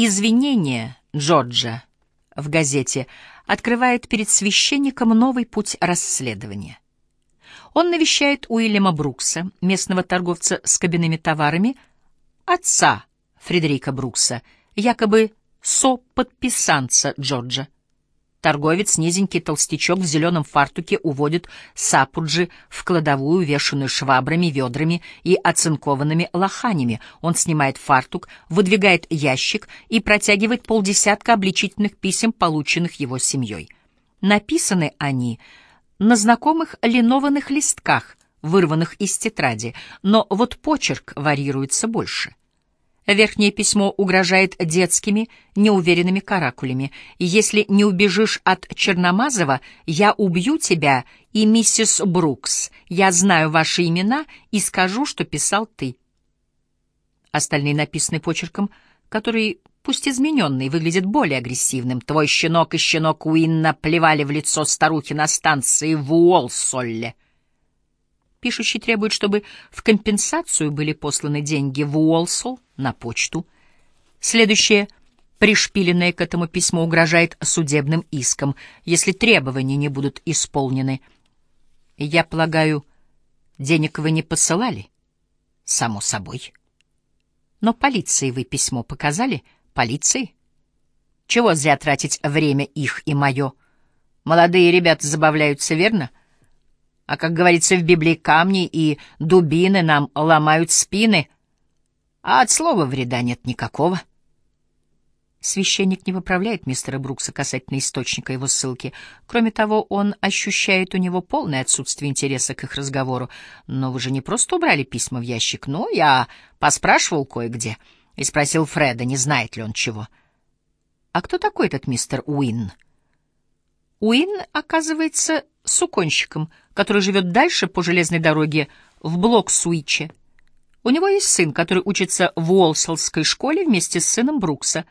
Извинение Джорджа в газете открывает перед священником новый путь расследования. Он навещает Уильяма Брукса, местного торговца с кабинными товарами, отца Фредерика Брукса, якобы соподписанца Джорджа. Торговец, низенький толстячок в зеленом фартуке, уводит Сапуджи в кладовую, увешанную швабрами, ведрами и оцинкованными лоханями. Он снимает фартук, выдвигает ящик и протягивает полдесятка обличительных писем, полученных его семьей. Написаны они на знакомых линованных листках, вырванных из тетради, но вот почерк варьируется больше. Верхнее письмо угрожает детскими, неуверенными каракулями. «Если не убежишь от Черномазова, я убью тебя и миссис Брукс. Я знаю ваши имена и скажу, что писал ты». Остальные написаны почерком, который, пусть измененный, выглядит более агрессивным. «Твой щенок и щенок Уинна плевали в лицо старухи на станции в Уолсолле». Пишущий требует, чтобы в компенсацию были посланы деньги в Уолсол на почту. Следующее, пришпиленное к этому письмо, угрожает судебным иском, если требования не будут исполнены. Я полагаю, денег вы не посылали? Само собой. Но полиции вы письмо показали? Полиции? Чего зря тратить время их и мое? Молодые ребята забавляются, верно? А, как говорится в Библии, камни и дубины нам ломают спины, а от слова вреда нет никакого. Священник не выправляет мистера Брукса касательно источника его ссылки. Кроме того, он ощущает у него полное отсутствие интереса к их разговору. Но вы же не просто убрали письма в ящик. Ну, я поспрашивал кое-где и спросил Фреда, не знает ли он чего. А кто такой этот мистер Уин? Уин, оказывается, суконщиком, который живет дальше по железной дороге в Блок-Суиче. У него есть сын, который учится в Уолсалской школе вместе с сыном Брукса.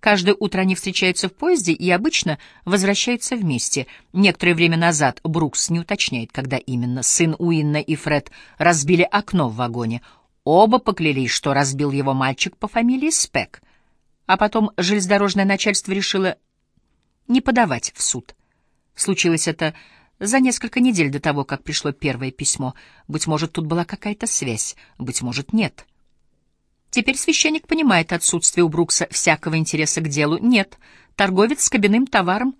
Каждое утро они встречаются в поезде и обычно возвращаются вместе. Некоторое время назад Брукс не уточняет, когда именно сын Уинна и Фред разбили окно в вагоне. Оба поклялись, что разбил его мальчик по фамилии Спек. А потом железнодорожное начальство решило не подавать в суд. Случилось это за несколько недель до того, как пришло первое письмо. Быть может, тут была какая-то связь, быть может, нет. Теперь священник понимает отсутствие у Брукса всякого интереса к делу. Нет, торговец с кабинным товаром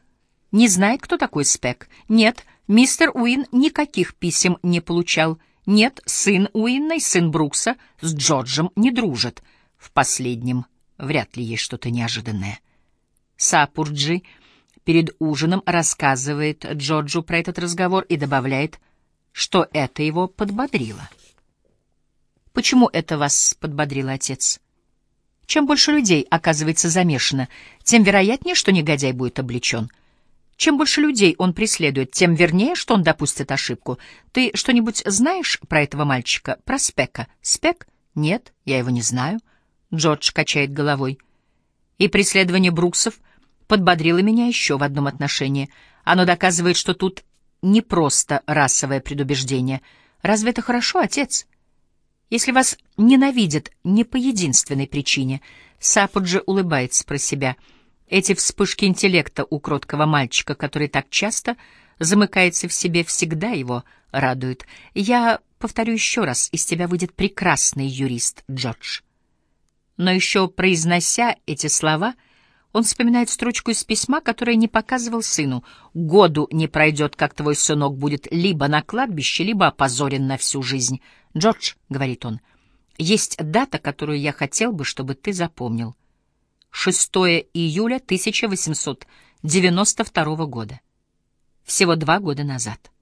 не знает, кто такой Спек. Нет, мистер Уин никаких писем не получал. Нет, сын Уинна и сын Брукса с Джорджем не дружат. В последнем вряд ли есть что-то неожиданное. Сапурджи перед ужином рассказывает Джорджу про этот разговор и добавляет, что это его подбодрило. Почему это вас подбодрило, отец? Чем больше людей оказывается замешано, тем вероятнее, что негодяй будет обличен. Чем больше людей он преследует, тем вернее, что он допустит ошибку. Ты что-нибудь знаешь про этого мальчика, про Спека? Спек? Нет, я его не знаю. Джордж качает головой. И преследование Бруксов — подбодрило меня еще в одном отношении. Оно доказывает, что тут не просто расовое предубеждение. Разве это хорошо, отец? Если вас ненавидят не по единственной причине, Сапуджи улыбается про себя. Эти вспышки интеллекта у кроткого мальчика, который так часто замыкается в себе, всегда его радуют. Я повторю еще раз, из тебя выйдет прекрасный юрист, Джордж. Но еще произнося эти слова — он вспоминает строчку из письма, которое не показывал сыну. «Году не пройдет, как твой сынок будет либо на кладбище, либо опозорен на всю жизнь». «Джордж», — говорит он, — «есть дата, которую я хотел бы, чтобы ты запомнил. 6 июля 1892 года. Всего два года назад.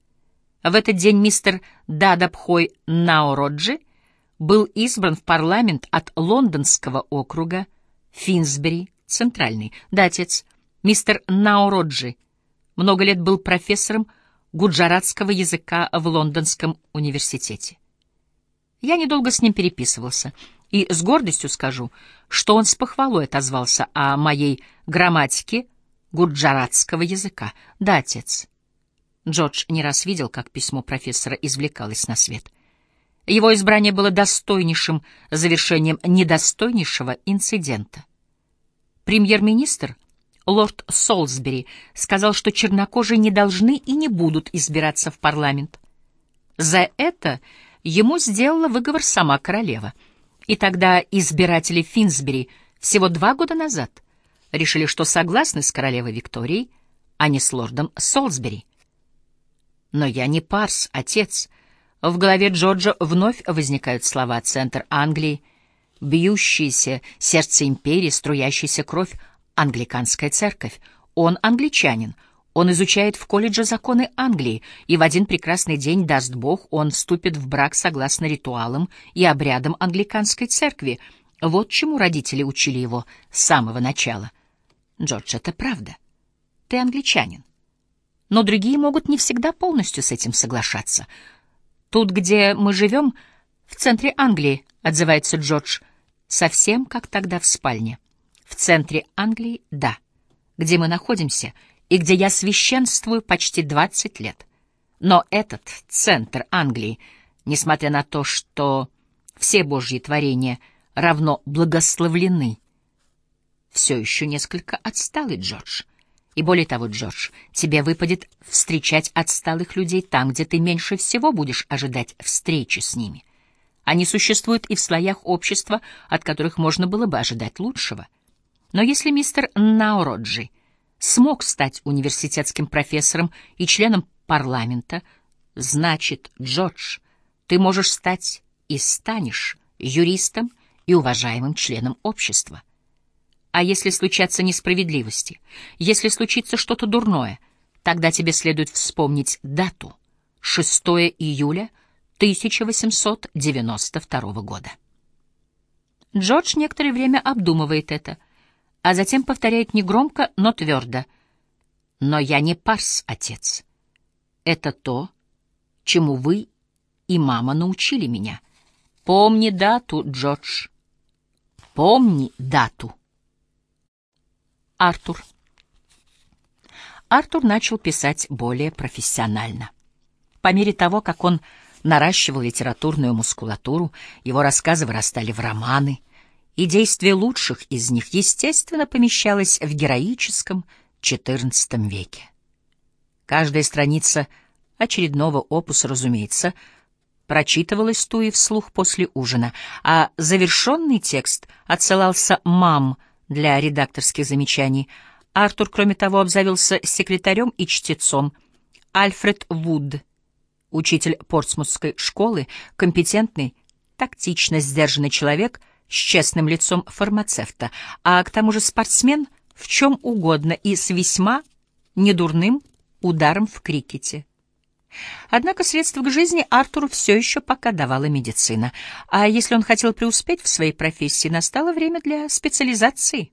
В этот день мистер Дадабхой Наороджи был избран в парламент от лондонского округа Финсбери, Центральный. Да, отец. Мистер Наороджи. Много лет был профессором гуджаратского языка в Лондонском университете. Я недолго с ним переписывался, и с гордостью скажу, что он с похвалой отозвался о моей грамматике гуджаратского языка. Да, отец. Джордж не раз видел, как письмо профессора извлекалось на свет. Его избрание было достойнейшим завершением недостойнейшего инцидента. Премьер-министр, лорд Солсбери, сказал, что чернокожие не должны и не будут избираться в парламент. За это ему сделала выговор сама королева. И тогда избиратели Финсбери всего два года назад решили, что согласны с королевой Викторией, а не с лордом Солсбери. Но я не парс, отец. В голове Джорджа вновь возникают слова «Центр Англии», бьющееся сердце империи, струящаяся кровь, англиканская церковь. Он англичанин, он изучает в колледже законы Англии, и в один прекрасный день, даст Бог, он вступит в брак согласно ритуалам и обрядам англиканской церкви. Вот чему родители учили его с самого начала. Джордж, это правда. Ты англичанин. Но другие могут не всегда полностью с этим соглашаться. Тут, где мы живем, в центре Англии, отзывается Джордж, совсем как тогда в спальне. В центре Англии — да. Где мы находимся и где я священствую почти 20 лет. Но этот центр Англии, несмотря на то, что все Божьи творения равно благословлены, все еще несколько отсталый, Джордж. И более того, Джордж, тебе выпадет встречать отсталых людей там, где ты меньше всего будешь ожидать встречи с ними. Они существуют и в слоях общества, от которых можно было бы ожидать лучшего. Но если мистер Наороджи смог стать университетским профессором и членом парламента, значит, Джордж, ты можешь стать и станешь юристом и уважаемым членом общества. А если случатся несправедливости, если случится что-то дурное, тогда тебе следует вспомнить дату — 6 июля 1892 года. Джордж некоторое время обдумывает это, а затем повторяет негромко, но твердо. «Но я не парс, отец. Это то, чему вы и мама научили меня. Помни дату, Джордж. Помни дату». Артур. Артур начал писать более профессионально. По мере того, как он наращивал литературную мускулатуру, его рассказы вырастали в романы, и действие лучших из них, естественно, помещалось в героическом XIV веке. Каждая страница очередного опуса, разумеется, прочитывалась Туи вслух после ужина, а завершенный текст отсылался мам для редакторских замечаний. Артур, кроме того, обзавелся секретарем и чтецом. Альфред Вуд — Учитель портсмутской школы, компетентный, тактично сдержанный человек с честным лицом фармацевта, а к тому же спортсмен в чем угодно и с весьма недурным ударом в крикете. Однако средства к жизни Артуру все еще пока давала медицина, а если он хотел преуспеть в своей профессии, настало время для специализации.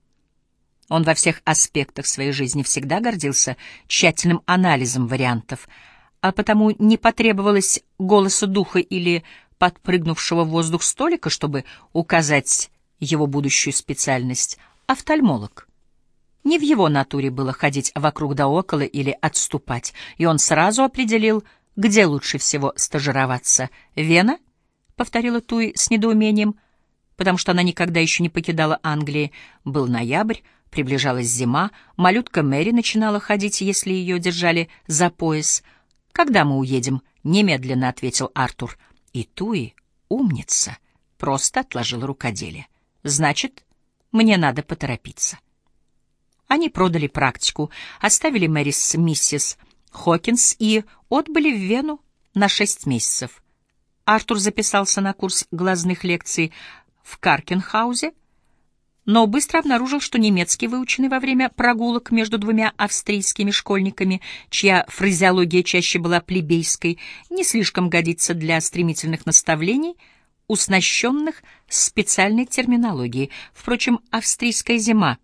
Он во всех аспектах своей жизни всегда гордился тщательным анализом вариантов — а потому не потребовалось голоса духа или подпрыгнувшего в воздух столика, чтобы указать его будущую специальность — офтальмолог. Не в его натуре было ходить вокруг да около или отступать, и он сразу определил, где лучше всего стажироваться. «Вена?» — повторила Туи с недоумением, потому что она никогда еще не покидала Англии. Был ноябрь, приближалась зима, малютка Мэри начинала ходить, если ее держали за пояс — «Когда мы уедем?» — немедленно ответил Артур. И Туи, умница, просто отложил рукоделие. «Значит, мне надо поторопиться». Они продали практику, оставили Мэри с миссис Хокинс и отбыли в Вену на шесть месяцев. Артур записался на курс глазных лекций в Каркенхаузе — но быстро обнаружил, что немецкий, выученный во время прогулок между двумя австрийскими школьниками, чья фразеология чаще была плебейской, не слишком годится для стремительных наставлений, уснащенных специальной терминологией. Впрочем, австрийская зима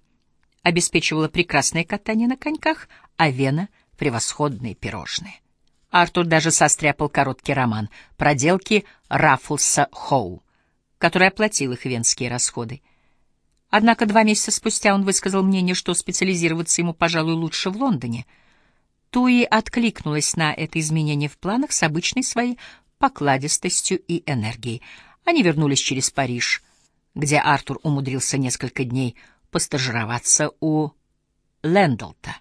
обеспечивала прекрасное катание на коньках, а Вена — превосходные пирожные. Артур даже состряпал короткий роман «Проделки Раффлса Хоу», который оплатил их венские расходы. Однако два месяца спустя он высказал мнение, что специализироваться ему, пожалуй, лучше в Лондоне. Туи откликнулась на это изменение в планах с обычной своей покладистостью и энергией. Они вернулись через Париж, где Артур умудрился несколько дней постажироваться у Лэндалта.